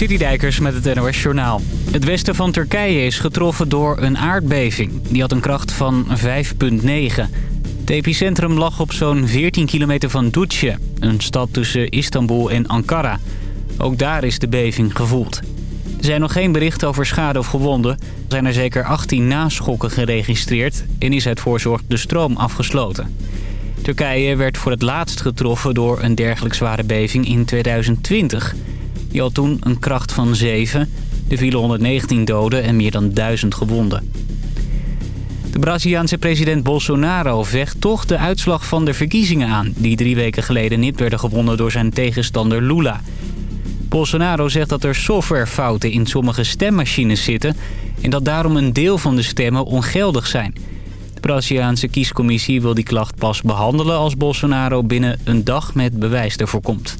Citydijkers met het NOS Journaal. Het westen van Turkije is getroffen door een aardbeving. Die had een kracht van 5,9. Het epicentrum lag op zo'n 14 kilometer van Duce, een stad tussen Istanbul en Ankara. Ook daar is de beving gevoeld. Er zijn nog geen berichten over schade of gewonden. Er zijn er zeker 18 naschokken geregistreerd en is uit voorzorg de stroom afgesloten. Turkije werd voor het laatst getroffen door een dergelijk zware beving in 2020. Die had toen een kracht van 7. Er vielen 119 doden en meer dan 1000 gewonden. De Braziliaanse president Bolsonaro vecht toch de uitslag van de verkiezingen aan... die drie weken geleden niet werden gewonnen door zijn tegenstander Lula. Bolsonaro zegt dat er softwarefouten in sommige stemmachines zitten... en dat daarom een deel van de stemmen ongeldig zijn. De Braziliaanse kiescommissie wil die klacht pas behandelen... als Bolsonaro binnen een dag met bewijs ervoor komt.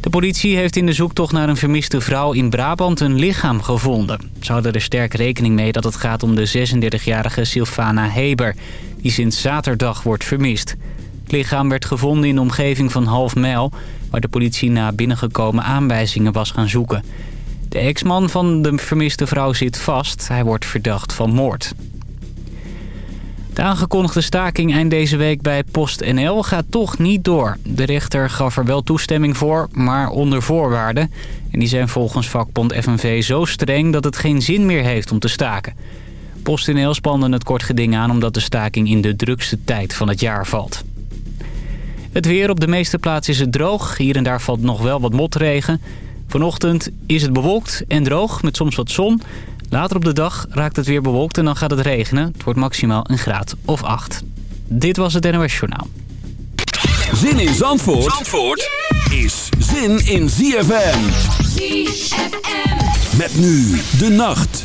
De politie heeft in de zoektocht naar een vermiste vrouw in Brabant een lichaam gevonden. Ze houden er sterk rekening mee dat het gaat om de 36-jarige Sylvana Heber... die sinds zaterdag wordt vermist. Het lichaam werd gevonden in de omgeving van Half Mijl... waar de politie na binnengekomen aanwijzingen was gaan zoeken. De ex-man van de vermiste vrouw zit vast. Hij wordt verdacht van moord. De aangekondigde staking eind deze week bij PostNL gaat toch niet door. De rechter gaf er wel toestemming voor, maar onder voorwaarden. En die zijn volgens vakbond FNV zo streng dat het geen zin meer heeft om te staken. PostNL spande het kort geding aan omdat de staking in de drukste tijd van het jaar valt. Het weer op de meeste plaatsen is het droog. Hier en daar valt nog wel wat motregen. Vanochtend is het bewolkt en droog met soms wat zon. Later op de dag raakt het weer bewolkt en dan gaat het regenen. Het wordt maximaal een graad of 8. Dit was het NOS Journaal. Zin in Zandvoort, Zandvoort is zin in ZFM. ZFM. Met nu de nacht.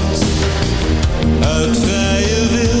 Uit vrije wil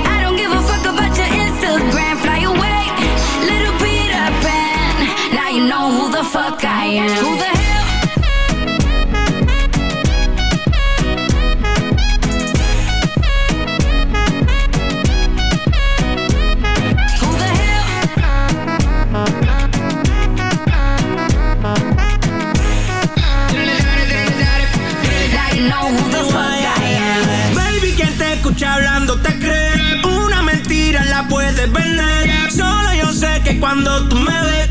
Who the fuck I am. Who the hell? hablando te crees. Una mentira la puedes vender. Solo yo sé que cuando tú me ves,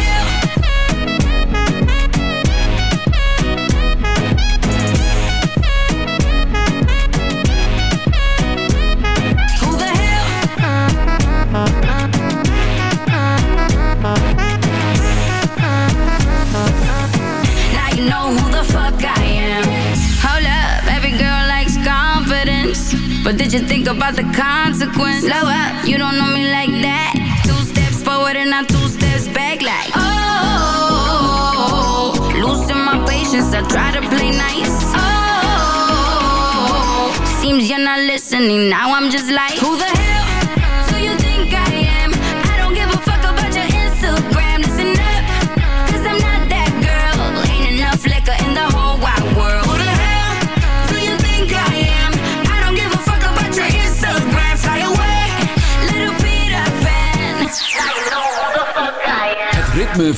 about the consequence? Slow up, you don't know me like that. Two steps forward and not two steps back, like oh. Losing my patience, I try to play nice. Oh, seems you're not listening. Now I'm just like,